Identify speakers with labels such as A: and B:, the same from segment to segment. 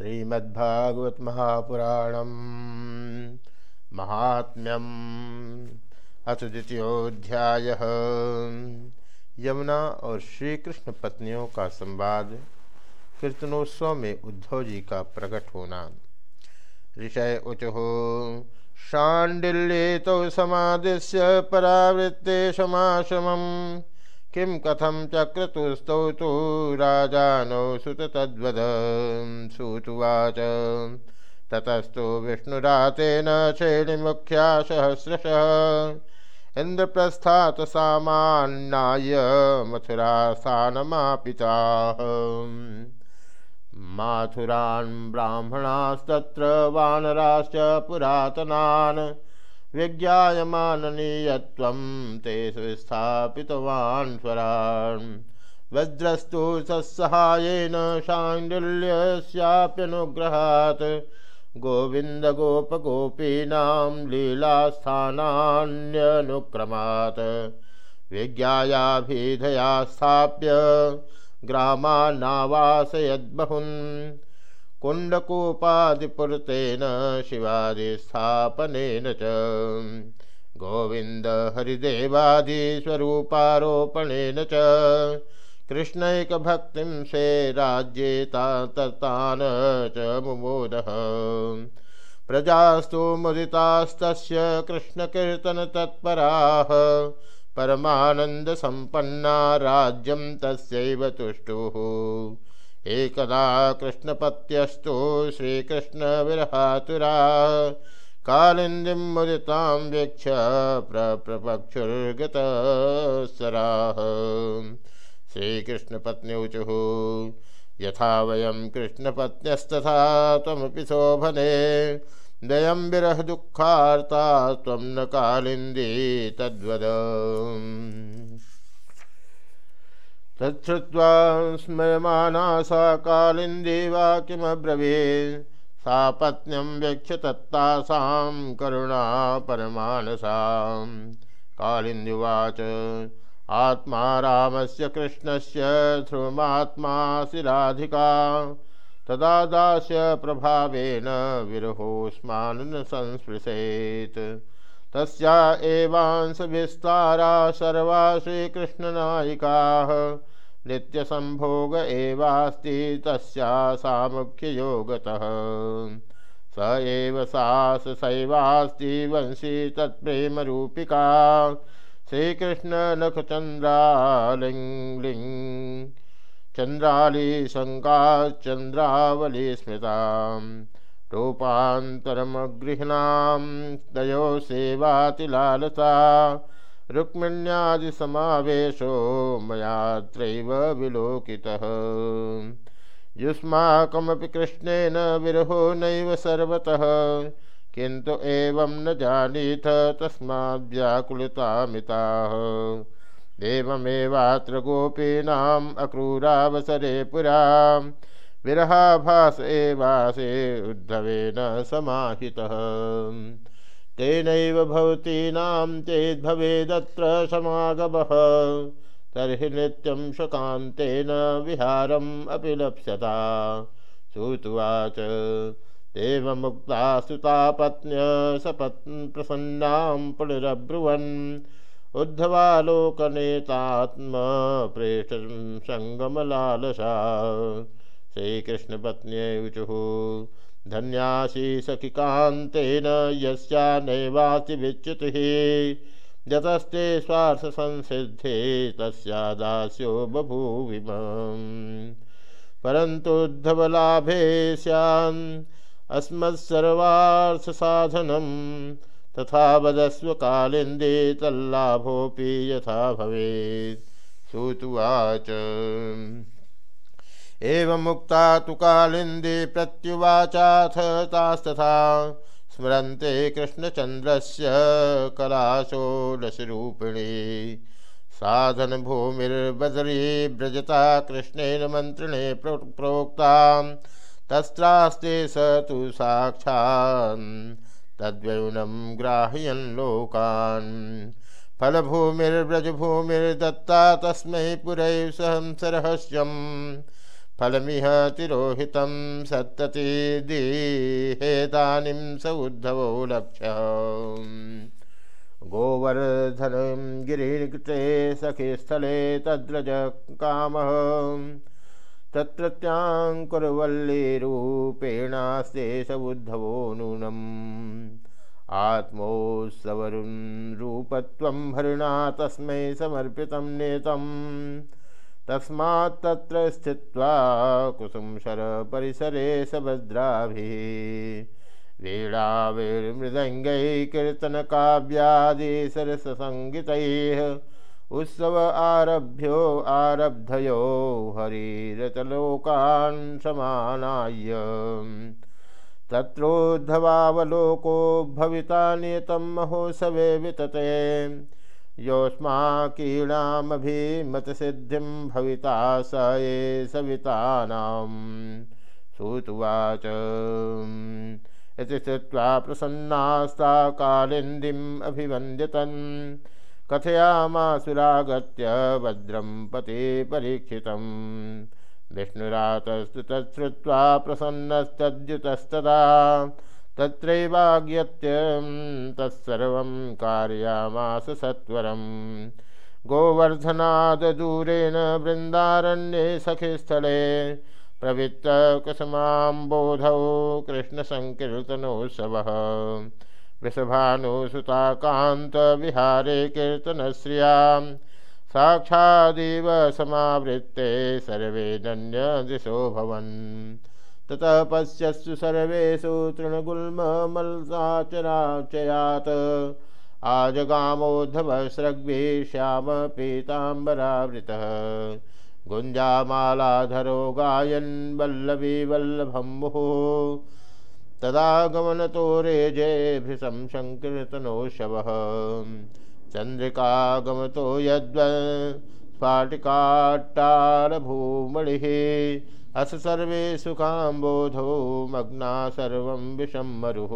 A: श्रीमद्भागवत महापुराणम महात्म्यम अथ द्वितीयोध्याय यमुना और श्री कृष्ण पत्नियों का संवाद, कीर्तनोत्सव में उद्धव जी का प्रकट होना। ऋषय उचहो शाण्डिल्ये तो समादिश्य परावृत्ते समाशमम् किं कथं चक्रतुस्तौ तु राजानौ सुत तद्वद सुतुवाच। ततस्तु विष्णुरातेन श्रेणिमुख्या सहस्रशः। इन्द्रप्रस्थात् सामान्याय मथुरास्थानमापिताः। माथुरान् ब्राह्मणास्तत्र वानराश्च पुरातनान्। विज्ञायमाननीयत्वं तेषु स्थापितवान् स्वरान्। वज्रस्तु सत्सहायेन शाण्डिल्यस्याप्यनुग्रहात्। गोविन्दगोपगोपीनां लीलास्थानान्यनुक्रमात्। विज्ञायाभिधया स्थाप्य ग्रामान्नावासयद्बहुन् कुण्डकूपादिपुरतेन शिवादिस्थापनेन च। गोविन्दहरिदेवादिस्वरूपारोपणेन च। कृष्णैकभक्तिं से राज्ये तान् च मुमोदः। प्रजास्तु मुदितास्तस्य कृष्णकीर्तनतत्पराः। परमानन्दसम्पन्ना राज्यं तस्यैव तुष्टुः। एकदा कृष्णपत्यस्तु श्रीकृष्णविरहातुरा कालिन्दीं मुदितां वीक्ष प्रप्रपक्षुर्गतसराः श्रीकृष्णपत्न्यौचुः, यथा वयं कृष्णपत्न्यस्तथा त्वमपि शोभने। दयं विरहदुःखार्ता त्वं न कालिन्दी तद्वद। तच्छ्रुत्वा स्मयमाना सा कालिन्दी वा किमब्रवीत्? सा पत्न्यं व्यक्ष तत्तासां करुणा परमानसां। कालिन्द्युवाच आत्मा रामस्य, कृष्णस्य ध्रुवमात्मासि राधिका तदा दास्य प्रभावेन विरहोस्मान् संस्पृशेत्। तस्या एवांशविस्तारा सर्वा श्रीकृष्णनायिकाः। नित्यसंभोग एवास्ति, तस्या सामुख्ययोगतः। स एव सास सैवास्ति, वंशी तत्प्रेमरूपिका। श्रीकृष्णनखचन्द्रालिङ्लिङ् चन्द्राली शङ्का, चन्द्रावली स्मृताम् रूपान्तरमगृह्णां तयो सेवातिलालसा। रुक्मिण्यादिसमावेशो मयात्रैव विलोकितः। युष्माकमपि कृष्णेन विरहो नैव सर्वतः। किन्तु एवं न जानीथ तस्माद्व्याकुलितामिताः। एवमेवात्र गोपीनाम् अक्रूरावसरे पुरा विरहाभास एवासे उद्धवेन समाहितः। तेनैव भवतीनां चेद्भवेदत्र समागमः। तर्हि नित्यं शकान्तेन विहारम् अपि लप्स्यता। श्रुतुवाच देवमुक्ता सुतापत्न्य सपत् प्रसन्नां पुनरब्रुवन्। उद्धवालोकनेतात्मप्रेष्ठ सङ्गमलालसा श्रीकृष्णपत्न्यौचुः धन्यासी सखिकान्तेन यस्या नैवासि विच्युतिः। यतस्ते स्वार्थसंसिद्धे तस्या दास्यो बभूविमम् परन्तुद्धवलाभे स्यान् अस्मत्सर्वार्थसाधनं तथा वदस्व कालिन्दे तल्लाभोऽपि यथा भवेत्। श्रुतुवाच एवं मुक्ता तु कालिन्दी प्रत्युवाचाथ तास्तथा। स्मरन्ते कृष्णचन्द्रस्य कलाशोलसरूपिणी। साधनभूमिर्बदरी व्रजता कृष्णेन मन्त्रिणे प्रोक्ता। तस्त्रास्ते स तु साक्षान् तद्वयुनं ग्राह्यन् लोकान्। फलभूमिर्व्रजभूमिर्दत्ता तस्मै पुरैव सहंसरहस्यम्। फलमिह तिरोहित सत्तति दीहेदानीं स उद्धवो लक्ष्य। गोवर्धन गिरिकृते सखीस्थले तद्रज कामः। तत्रत्याङ्कुरवल्लीरूपेणास्ते स उद्धवो नूनम् आत्मोत्सवरुन् रूपत्वं हरिणा तस्मै समर्पितं तस्मात्तत्र स्थित्वा कुसुमशरपरिसरे सभद्राभिः वीणावीर्मृदङ्गैः कीर्तनकाव्यादिसरससङ्गितैः उत्सव आरभ्यो आरब्धयो हरिरतलोकान् तत्रोद्धवावलोको भविता नियतं महोत्सवे वितते। योऽस्माकीणामभिमतसिद्धिं भविता स ये सवितानां। सुतुवाच। इति श्रुत्वा प्रसन्नास्ता कालिन्दीम् अभिवन्द्यतन् कथयामासुरागत्य भद्रं पते परीक्षितम्। विष्णुरातस्तु तच्छ्रुत्वा प्रसन्नस्तद्युतस्तदा। तत्रैवाज्ञत्य तत्सर्वं कारयामास सत्वरं गोवर्धनादूरेण वृन्दारण्ये सखिस्थले प्रवृत्तकुसुमाम्बोधौ कृष्णसङ्कीर्तनोत्सवः। वृषभानुसुताकान्तविहारे कीर्तनश्रियाँ, साक्षादिव समावृत्ते सर्वे नन्यदिशो भवन्। ततः पश्यस्सु सर्वेषु तृणगुल्ममल्साचराचयात्। आजगामोद्धवस्रग्भि श्याम पीताम्बरावृतः गुञ्जामालाधरो गायन् वल्लभी वल्लभं मुहुः। तदागमनतो रेजे भृशं सङ्कीर्तनोत्सवः चन्द्रिकागमतो यद्वस्फाटिकाट्टारभूमणिः अस सर्वे सुखाम्बोधो मग्ना सर्व सर्वं विषम्मरुः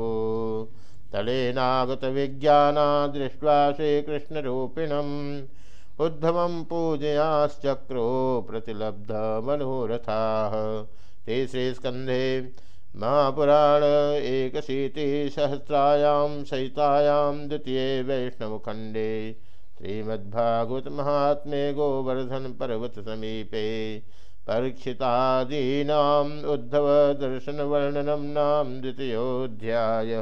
A: तलेनागतविज्ञाना दृष्ट्वा श्रीकृष्णरूपिणम्। उद्धवं पूजयाश्चक्रो प्रतिलब्धमनोरथाः ते श्रीस्कन्धे महापुराण एकशीतिसहस्रायां सहितायां द्वितीये वैष्णवखण्डे श्रीमद्भागवत महात्मे गोवर्धन पर्वत समीपे परीक्षितादीनाम् उद्धव दर्शन वर्णनम नाम द्वितीयोध्याय